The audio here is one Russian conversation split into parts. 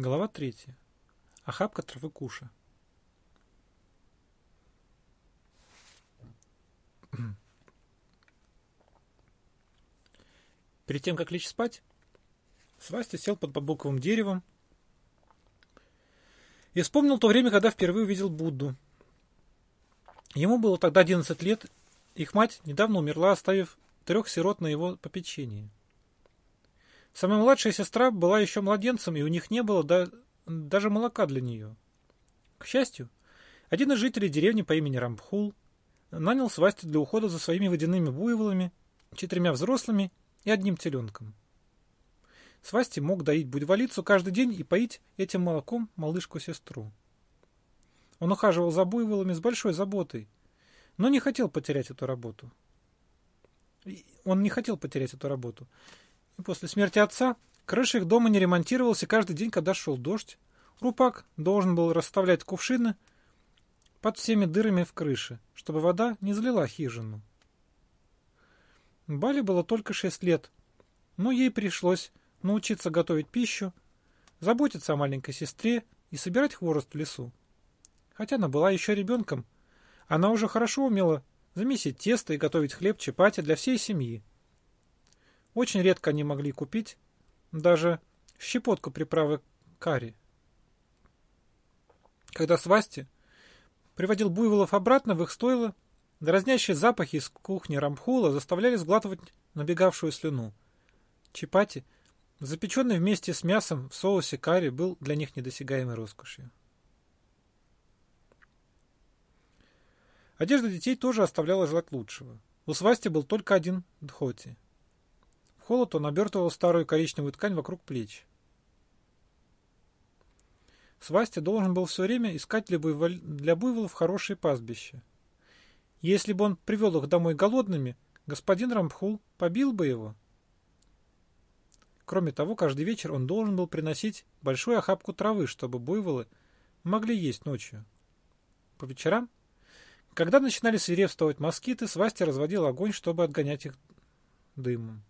Глава третья. Охапка травы куша. Перед тем, как лечь спать, Свастя сел под бамбуковым деревом и вспомнил то время, когда впервые увидел Будду. Ему было тогда 11 лет, их мать недавно умерла, оставив трех сирот на его попечении. Самая младшая сестра была еще младенцем, и у них не было да, даже молока для нее. К счастью, один из жителей деревни по имени Рампхул нанял Свастю для ухода за своими водяными буйволами, четырьмя взрослыми и одним теленком. Свасти мог доить будьволицу каждый день и поить этим молоком малышку-сестру. Он ухаживал за буйволами с большой заботой, но не хотел потерять эту работу. Он не хотел потерять эту работу. После смерти отца крыша их дома не ремонтировалась, и каждый день, когда шел дождь, Рупак должен был расставлять кувшины под всеми дырами в крыше, чтобы вода не залила хижину. Бали было только шесть лет, но ей пришлось научиться готовить пищу, заботиться о маленькой сестре и собирать хворост в лесу. Хотя она была еще ребенком, она уже хорошо умела замесить тесто и готовить хлеб чапати для всей семьи. Очень редко они могли купить даже щепотку приправы карри. Когда Свасти приводил буйволов обратно в их стойло, дразнящие запахи из кухни Рамхула заставляли сглатывать набегавшую слюну. Чапати – Запеченный вместе с мясом в соусе карри был для них недосягаемой роскошью. Одежда детей тоже оставляла желать лучшего. У свасти был только один дхоти. Холод он обертывал старую коричневую ткань вокруг плеч. Свасти должен был все время искать для, буйвол... для буйволов хорошее пастбище. Если бы он привел их домой голодными, господин Рампхул побил бы его. Кроме того, каждый вечер он должен был приносить большую охапку травы, чтобы буйволы могли есть ночью. По вечерам, когда начинали свирепствовать москиты, Свасти разводил огонь, чтобы отгонять их дымом.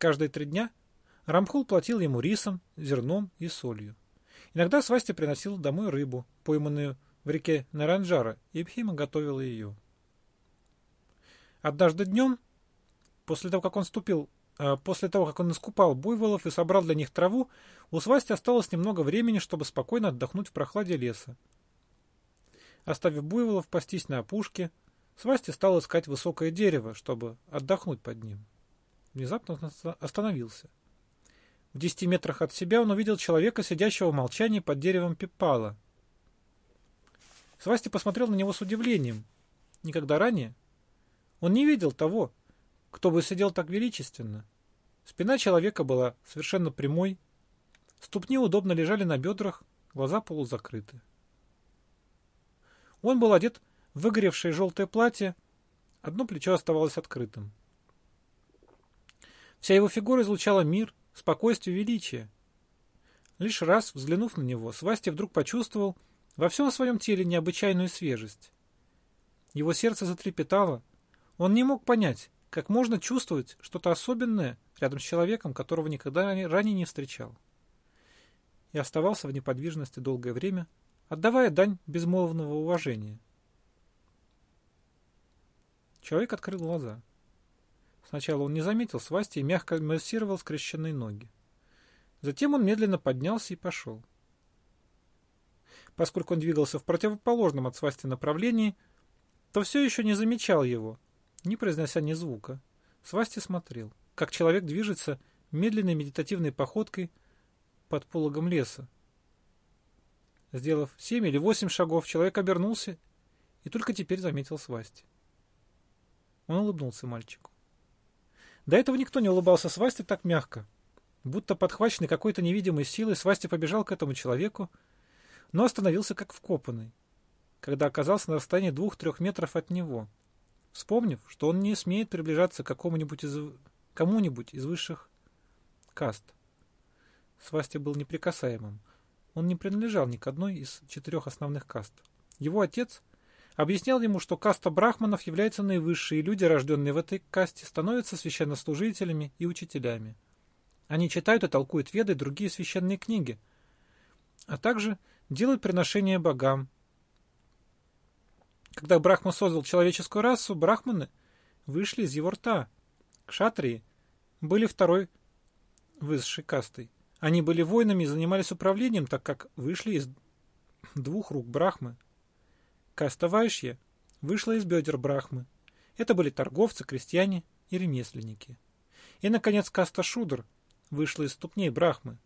Каждые три дня Рамхул платил ему рисом, зерном и солью. Иногда Свасти приносил домой рыбу, пойманную в реке Наранджара, и Бхима готовила ее. Однажды днем, после того, как он ступил а, после того, как он искупал буйволов и собрал для них траву, у Свасти осталось немного времени, чтобы спокойно отдохнуть в прохладе леса. Оставив буйволов пастись на опушке, Свасти стал искать высокое дерево, чтобы отдохнуть под ним. Внезапно он остановился. В десяти метрах от себя он увидел человека, сидящего в молчании под деревом пипала. Свасти посмотрел на него с удивлением. Никогда ранее он не видел того, кто бы сидел так величественно? Спина человека была совершенно прямой, ступни удобно лежали на бедрах, глаза полузакрыты. Он был одет в выгоревшее желтое платье, одно плечо оставалось открытым. Вся его фигура излучала мир, спокойствие величие. Лишь раз, взглянув на него, Свасти вдруг почувствовал во всем своем теле необычайную свежесть. Его сердце затрепетало. Он не мог понять, как можно чувствовать что-то особенное рядом с человеком, которого никогда ранее не встречал. И оставался в неподвижности долгое время, отдавая дань безмолвного уважения. Человек открыл глаза. Сначала он не заметил свасти и мягко массировал скрещенные ноги. Затем он медленно поднялся и пошел. Поскольку он двигался в противоположном от свасти направлении, то все еще не замечал его, не произнося ни звука. Свасти смотрел, как человек движется медленной медитативной походкой под пологом леса. Сделав семь или восемь шагов, человек обернулся и только теперь заметил Свасти. Он улыбнулся мальчику. До этого никто не улыбался Свасти так мягко. Будто подхваченный какой-то невидимой силой, Свасти побежал к этому человеку, но остановился как вкопанный, когда оказался на расстоянии двух-трех метров от него — вспомнив, что он не смеет приближаться к какому-нибудь из, кому-нибудь из высших каст. Свасти был неприкасаемым. Он не принадлежал ни к одной из четырех основных каст. Его отец объяснял ему, что каста брахманов является наивысшей, и люди, рожденные в этой касте, становятся священнослужителями и учителями. Они читают и толкуют веды и другие священные книги, а также делают приношения богам. Когда Брахма создал человеческую расу, брахманы вышли из его рта. Кшатрии были второй высшей кастой. Они были воинами и занимались управлением, так как вышли из двух рук Брахмы. Каста Вайшья вышла из бедер Брахмы. Это были торговцы, крестьяне и ремесленники. И, наконец, каста Шудр вышла из ступней Брахмы.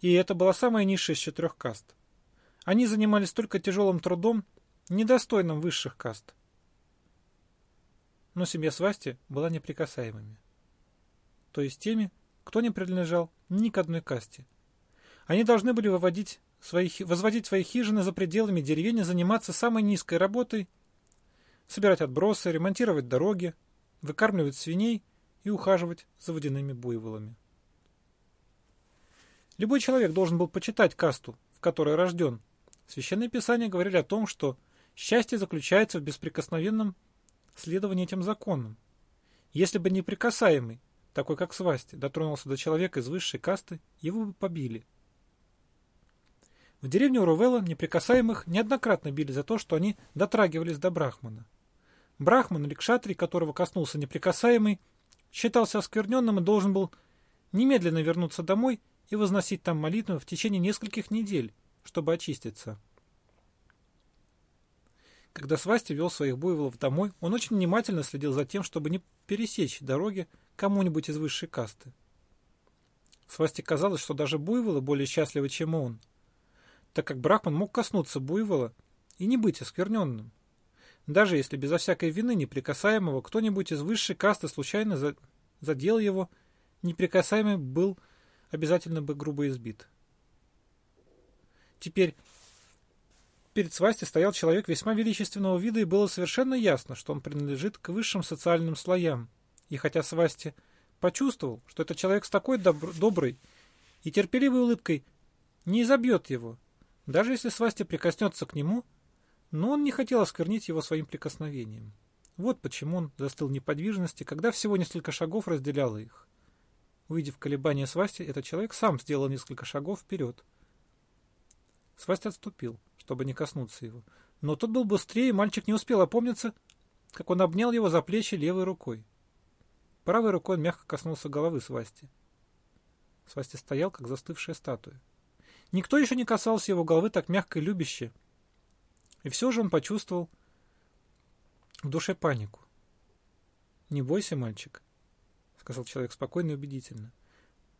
И это была самая низшая из четырех каст. Они занимались только тяжелым трудом, недостойным высших каст. Но семья Свасти была неприкасаемыми. То есть теми, кто не принадлежал ни к одной касте. Они должны были выводить свои, возводить свои хижины за пределами деревень и заниматься самой низкой работой, собирать отбросы, ремонтировать дороги, выкармливать свиней и ухаживать за водяными буйволами. Любой человек должен был почитать касту, в которой рожден. Священные писания говорили о том, что счастье заключается в бесприкосновенном следовании этим законам. Если бы неприкасаемый, такой как Свасти, дотронулся до человека из высшей касты, его бы побили. В деревне Урувела неприкасаемых неоднократно били за то, что они дотрагивались до Брахмана. Брахман или кшатри, которого коснулся неприкасаемый, считался оскверненным и должен был немедленно вернуться домой и возносить там молитву в течение нескольких недель, чтобы очиститься. Когда Свасти вел своих буйволов домой, он очень внимательно следил за тем, чтобы не пересечь дороги кому-нибудь из высшей касты. Свасти казалось, что даже буйволы более счастливы, чем он, так как Брахман мог коснуться буйвола и не быть оскверненным. Даже если безо всякой вины неприкасаемого кто-нибудь из высшей касты случайно задел его, неприкасаемый был обязательно бы грубо избит. Теперь перед свасти стоял человек весьма величественного вида, и было совершенно ясно, что он принадлежит к высшим социальным слоям. И хотя свасти почувствовал, что этот человек с такой добр доброй и терпеливой улыбкой не изобьет его, даже если свасти прикоснется к нему, но он не хотел осквернить его своим прикосновением. Вот почему он застыл в неподвижности, когда всего несколько шагов разделяло их. Увидев колебания свасти, этот человек сам сделал несколько шагов вперед. Свасти отступил, чтобы не коснуться его. Но тот был быстрее, и мальчик не успел опомниться, как он обнял его за плечи левой рукой. Правой рукой он мягко коснулся головы Свасти. Свасти стоял, как застывшая статуя. Никто еще не касался его головы так мягко и любяще. И все же он почувствовал в душе панику. «Не бойся, мальчик сказал человек спокойно и убедительно.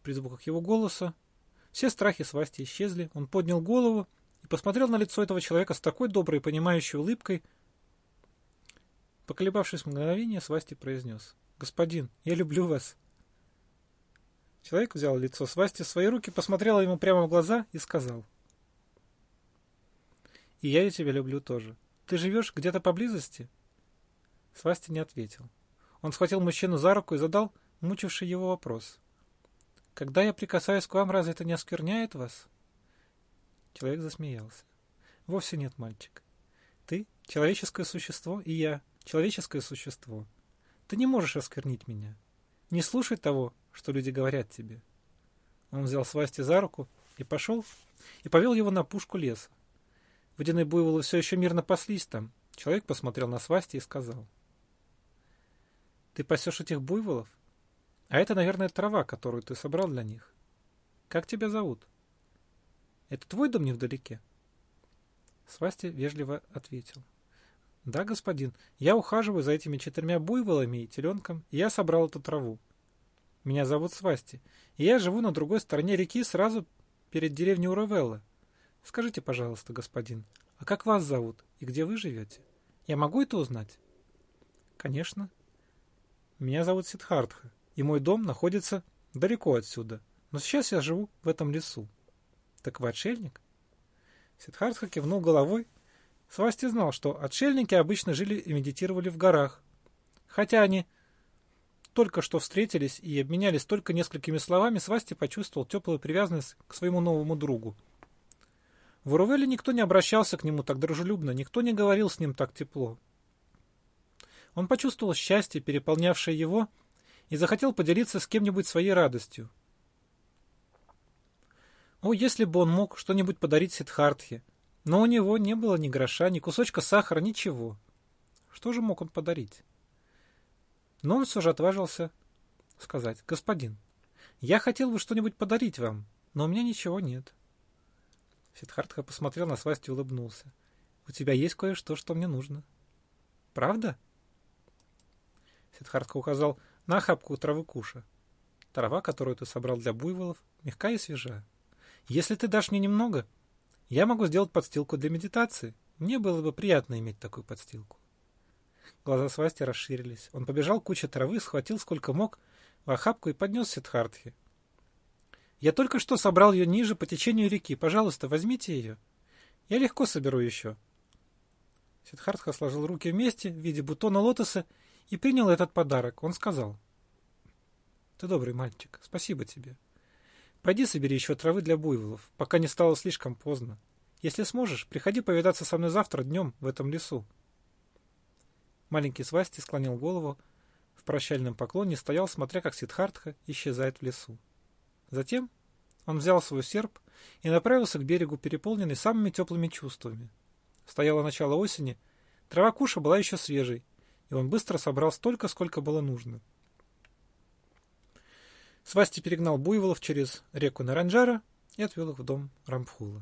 При звуках его голоса все страхи свасти исчезли, он поднял голову и посмотрел на лицо этого человека с такой доброй и понимающей улыбкой. Поколебавшись мгновение, свасти произнес. «Господин, я люблю вас». Человек взял лицо свасти в свои руки, посмотрел ему прямо в глаза и сказал. «И я тебя люблю тоже. Ты живешь где-то поблизости?» Свасти не ответил. Он схватил мужчину за руку и задал мучивший его вопрос. «Когда я прикасаюсь к вам, разве это не оскверняет вас?» Человек засмеялся. «Вовсе нет, мальчик. Ты — человеческое существо, и я — человеческое существо. Ты не можешь осквернить меня. Не слушай того, что люди говорят тебе». Он взял Свасти за руку и пошел, и повел его на пушку леса. Водяные буйволы все еще мирно паслись там. Человек посмотрел на Свасти и сказал. «Ты пасешь этих буйволов? А это, наверное, трава, которую ты собрал для них. Как тебя зовут? Это твой дом невдалеке? Свасти вежливо ответил. Да, господин, я ухаживаю за этими четырьмя буйволами и теленком, и я собрал эту траву. Меня зовут Свасти, и я живу на другой стороне реки, сразу перед деревней Уравелла. Скажите, пожалуйста, господин, а как вас зовут и где вы живете? Я могу это узнать? Конечно. Меня зовут Сидхартха и мой дом находится далеко отсюда, но сейчас я живу в этом лесу. Так вы отшельник? Сиддхартха кивнул головой. Свасти знал, что отшельники обычно жили и медитировали в горах. Хотя они только что встретились и обменялись только несколькими словами, Свасти почувствовал теплую привязанность к своему новому другу. В Урувеле никто не обращался к нему так дружелюбно, никто не говорил с ним так тепло. Он почувствовал счастье, переполнявшее его, и захотел поделиться с кем-нибудь своей радостью. О, если бы он мог что-нибудь подарить Сидхартхе. Но у него не было ни гроша, ни кусочка сахара, ничего. Что же мог он подарить? Но он все же отважился сказать, «Господин, я хотел бы что-нибудь подарить вам, но у меня ничего нет». Сидхартха посмотрел на Свасти и улыбнулся. «У тебя есть кое-что, что мне нужно». «Правда?» Сидхартха указал на охапку травы куша. Трава, которую ты собрал для буйволов, мягкая и свежая. Если ты дашь мне немного, я могу сделать подстилку для медитации. Мне было бы приятно иметь такую подстилку. Глаза Свасти расширились. Он побежал к травы, схватил сколько мог в охапку и поднес Сидхартхе. «Я только что собрал ее ниже по течению реки. Пожалуйста, возьмите ее. Я легко соберу еще». Сидхартха сложил руки вместе в виде бутона лотоса и принял этот подарок. Он сказал, «Ты добрый мальчик, спасибо тебе. Пойди собери еще травы для буйволов, пока не стало слишком поздно. Если сможешь, приходи повидаться со мной завтра днем в этом лесу». Маленький Свасти склонил голову, в прощальном поклоне стоял, смотря как Сидхартха исчезает в лесу. Затем он взял свой серп и направился к берегу, переполненный самыми теплыми чувствами. Стояло начало осени, трава куша была еще свежей, и он быстро собрал столько, сколько было нужно. Свасти перегнал буйволов через реку Наранджара и отвел их в дом Рампхула.